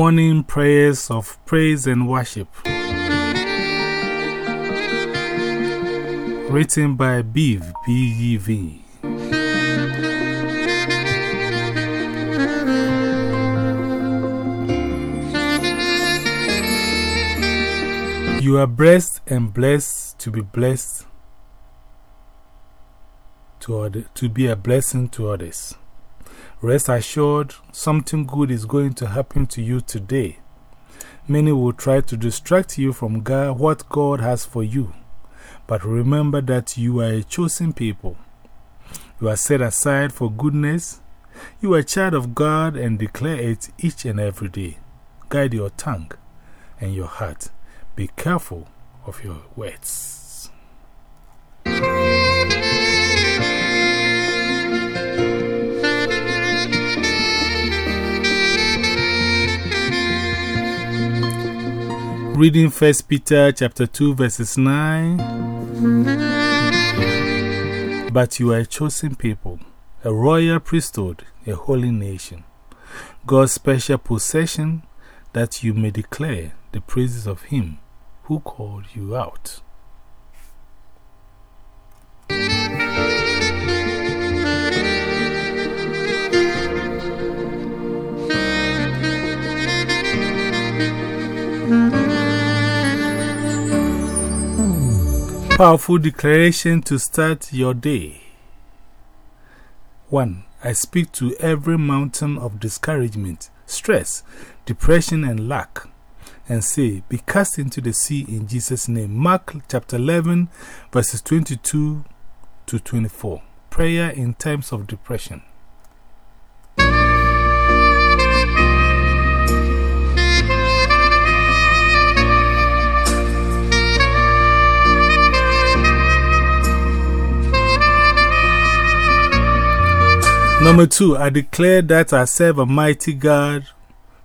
Morning Prayers of Praise and Worship. Written by Bev. You are blessed and blessed to be blessed to, other, to be a blessing to others. Rest assured, something good is going to happen to you today. Many will try to distract you from God, what God has for you. But remember that you are a chosen people. You are set aside for goodness. You are a child of God and declare it each and every day. Guide your tongue and your heart. Be careful of your words. Reading 1 Peter chapter 2 verses 9 But you are a chosen people, a royal priesthood, a holy nation, God's special possession, that you may declare the praises of Him who called you out. Powerful declaration to start your day. 1. I speak to every mountain of discouragement, stress, depression, and lack, and say, Be cast into the sea in Jesus' name. Mark chapter 11, verses 22 to 24. Prayer in times of depression. Number two, I declare that I serve a mighty God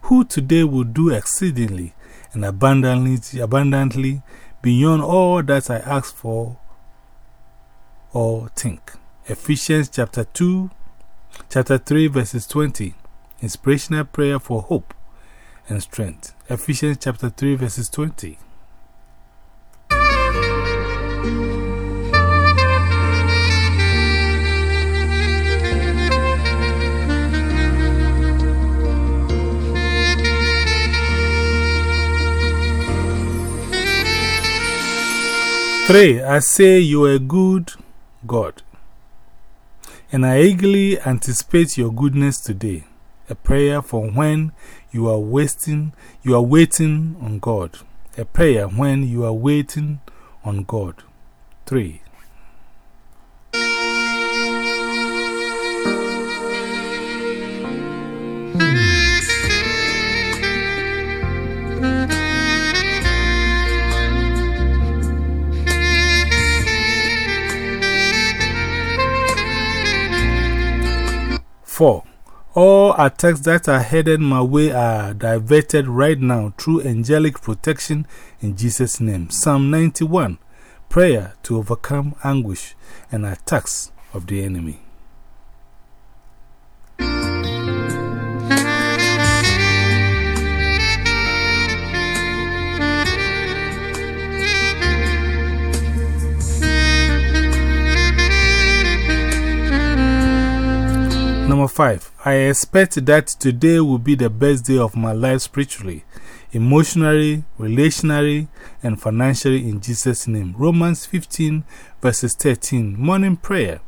who today will do exceedingly and abundantly, abundantly beyond all that I ask for or think. Ephesians chapter 2, chapter 3, verses 20. Inspirational prayer for hope and strength. Ephesians chapter 3, verses 20. Three, I say you are a good God, and I eagerly anticipate your goodness today. A prayer for when you are wasting, you are waiting on God. A prayer when you are waiting on God. Three. Four, all attacks that are headed my way are diverted right now through angelic protection in Jesus' name. Psalm 91 Prayer to overcome anguish and attacks of the enemy. Number five, I expect that today will be the best day of my life spiritually, emotionally, relationally, and financially in Jesus' name. Romans 15, verses 13. Morning prayer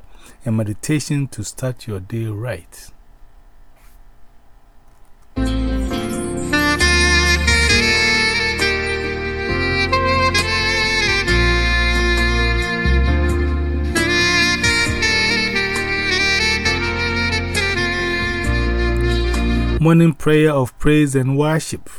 and meditation to start your day right. Morning prayer of praise and worship.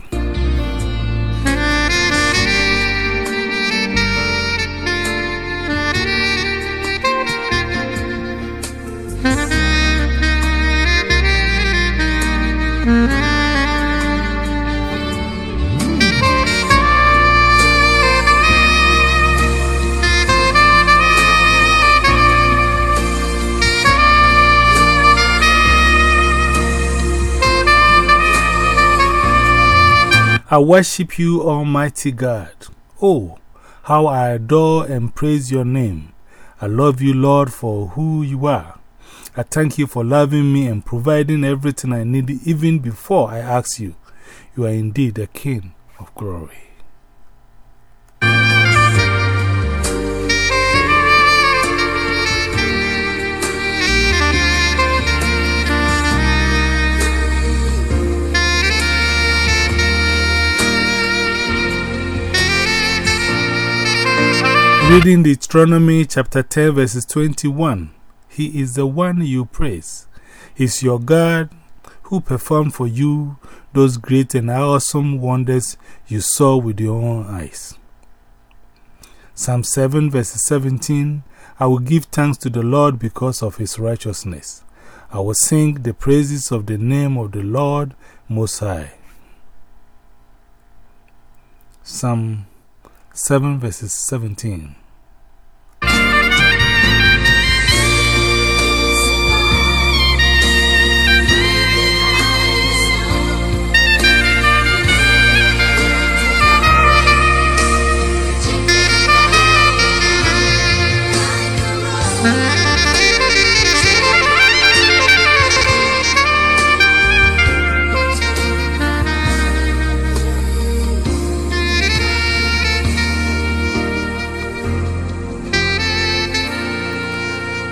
I worship you, Almighty God. Oh, how I adore and praise your name. I love you, Lord, for who you are. I thank you for loving me and providing everything I need even before I ask you. You are indeed the King of glory. Reading Deuteronomy chapter 10, verses 21. He is the one you praise. He's your God who performed for you those great and awesome wonders you saw with your own eyes. Psalm 7, verses 17. I will give thanks to the Lord because of his righteousness. I will sing the praises of the name of the Lord Most High. Psalm 7 verses 17.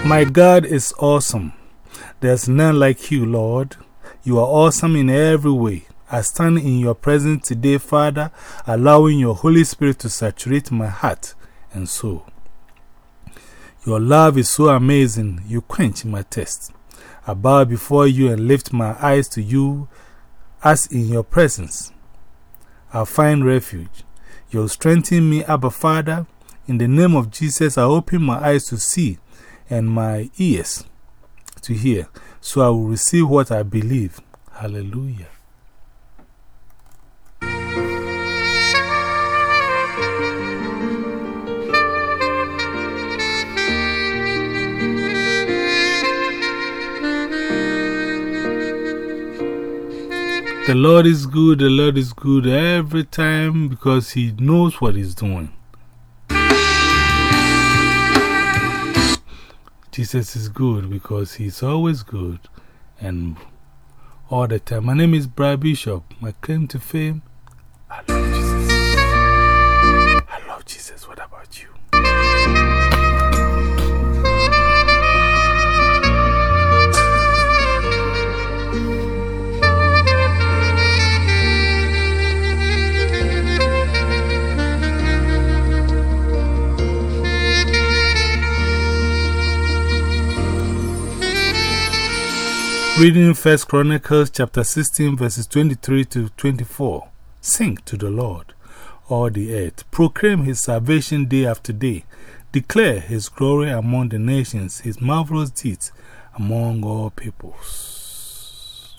My God is awesome. There's none like you, Lord. You are awesome in every way. I stand in your presence today, Father, allowing your Holy Spirit to saturate my heart and soul. Your love is so amazing, you quench my thirst. I bow before you and lift my eyes to you as in your presence. I find refuge. You'll strengthen me, Abba Father. In the name of Jesus, I open my eyes to see and my ears to hear, so I will receive what I believe. Hallelujah. The Lord is good, the Lord is good every time because He knows what He's doing. Jesus is good because He's always good and all the time. My name is Brad Bishop. My claim to fame Reading First Chronicles chapter 16, verses 23 to 24. Sing to the Lord, all the earth. Proclaim his salvation day after day. Declare his glory among the nations, his marvelous deeds among all peoples.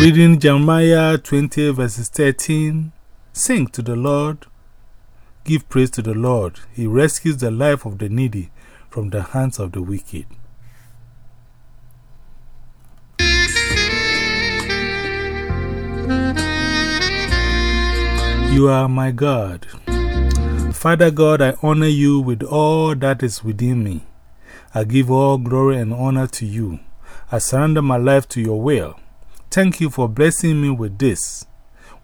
Reading Jeremiah 20, verses 13. Sing to the Lord Give praise to the Lord. He rescues the life of the needy from the hands of the wicked. You are my God. Father God, I honor you with all that is within me. I give all glory and honor to you. I surrender my life to your will. Thank you for blessing me with this,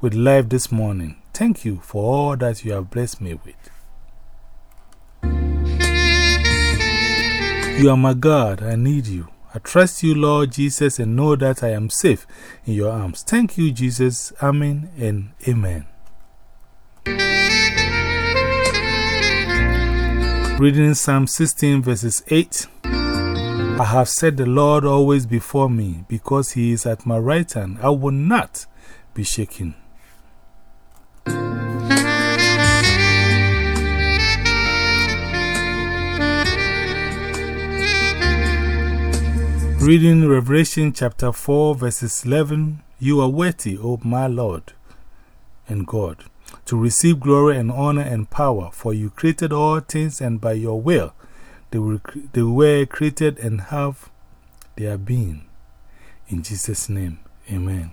with life this morning. Thank you for all that you have blessed me with. You are my God. I need you. I trust you, Lord Jesus, and know that I am safe in your arms. Thank you, Jesus. Amen and amen. Reading Psalm 16, verses 8. I have set the Lord always before me, because he is at my right hand. I will not be shaken. Reading Revelation chapter 4, verses 11 You are worthy, O my Lord and God, to receive glory and honor and power, for you created all things, and by your will they were, created and have their being. In Jesus' name, amen.